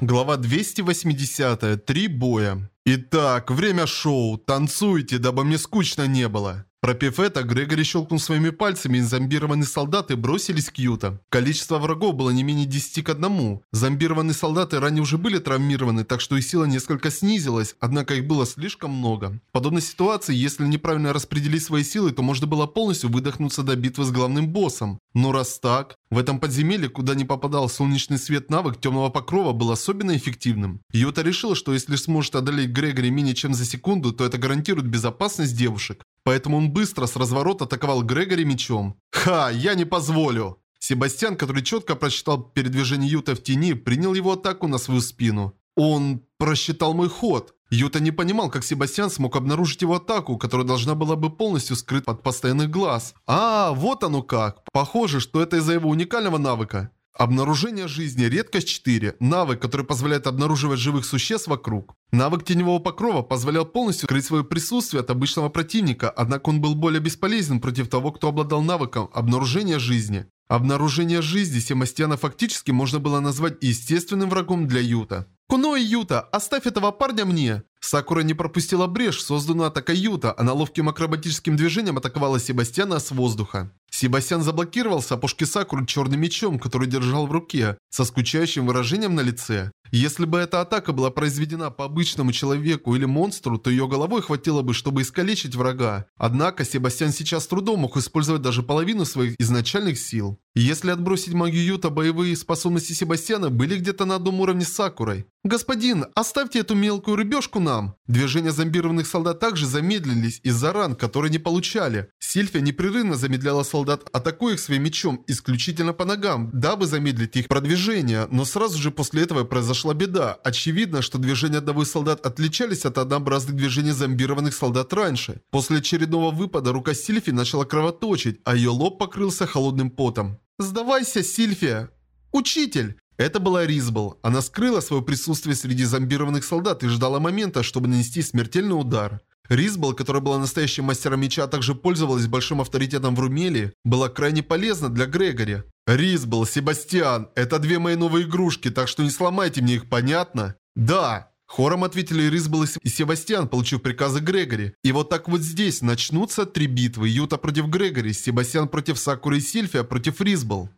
Глава 280. Три боя. Итак, время шоу. Танцуйте, дабы мне скучно не было. Пропев это, Грегори щелкнул своими пальцами, и зомбированные солдаты бросились к Юта. Количество врагов было не менее 10 к одному. Зомбированные солдаты ранее уже были травмированы, так что их сила несколько снизилась, однако их было слишком много. В подобной ситуации, если неправильно распределить свои силы, то можно было полностью выдохнуться до битвы с главным боссом. Но раз так, в этом подземелье, куда не попадал солнечный свет навык темного покрова, был особенно эффективным. Юта решила, что если сможет одолеть Грегори менее чем за секунду, то это гарантирует безопасность девушек. Поэтому он быстро с разворота атаковал Грегори мечом. «Ха, я не позволю!» Себастьян, который четко просчитал передвижение Юта в тени, принял его атаку на свою спину. Он просчитал мой ход. Юта не понимал, как Себастьян смог обнаружить его атаку, которая должна была бы полностью скрыть под постоянных глаз. А, вот оно как. Похоже, что это из-за его уникального навыка. Обнаружение жизни. Редкость 4. Навык, который позволяет обнаруживать живых существ вокруг. Навык теневого покрова позволял полностью скрыть свое присутствие от обычного противника, однако он был более бесполезен против того, кто обладал навыком обнаружения жизни. Обнаружение жизни Семастьяна фактически можно было назвать естественным врагом для Юта. «Куно и Юта, оставь этого парня мне!» Сакура не пропустила брешь, созданную атакой Юта. Она ловким акробатическим движением атаковала Себастьяна с воздуха. Себастьян заблокировал сапожки Сакуры черным мечом, который держал в руке, со скучающим выражением на лице. Если бы эта атака была произведена по обычному человеку или монстру, то ее головой хватило бы, чтобы искалечить врага. Однако Себастьян сейчас с трудом мог использовать даже половину своих изначальных сил. Если отбросить магию Юта, боевые способности Себастьяна были где-то на одном уровне с Сакурой. «Господин, оставьте эту мелкую рыбешку нам!» Движения зомбированных солдат также замедлились из-за ран, которые не получали. Сильфия непрерывно замедляла солдат, атакуя их своим мечом исключительно по ногам, дабы замедлить их продвижение, но сразу же после этого произошла беда. Очевидно, что движения одного из солдат отличались от однообразных движений зомбированных солдат раньше. После очередного выпада рука Сильфи начала кровоточить, а ее лоб покрылся холодным потом. «Сдавайся, Сильфия!» «Учитель!» Это была Ризбл. Она скрыла свое присутствие среди зомбированных солдат и ждала момента, чтобы нанести смертельный удар. Ризбл, которая была настоящим мастером меча, а также пользовалась большим авторитетом в Румелии, была крайне полезна для Грегори. Ризбл, Себастьян, это две мои новые игрушки, так что не сломайте мне их, понятно? Да. Хором ответили Ризбл и Себастьян, получив приказы Грегори. И вот так вот здесь начнутся три битвы. Юта против Грегори, Себастьян против Сакуры и Сильфия против Ризбл.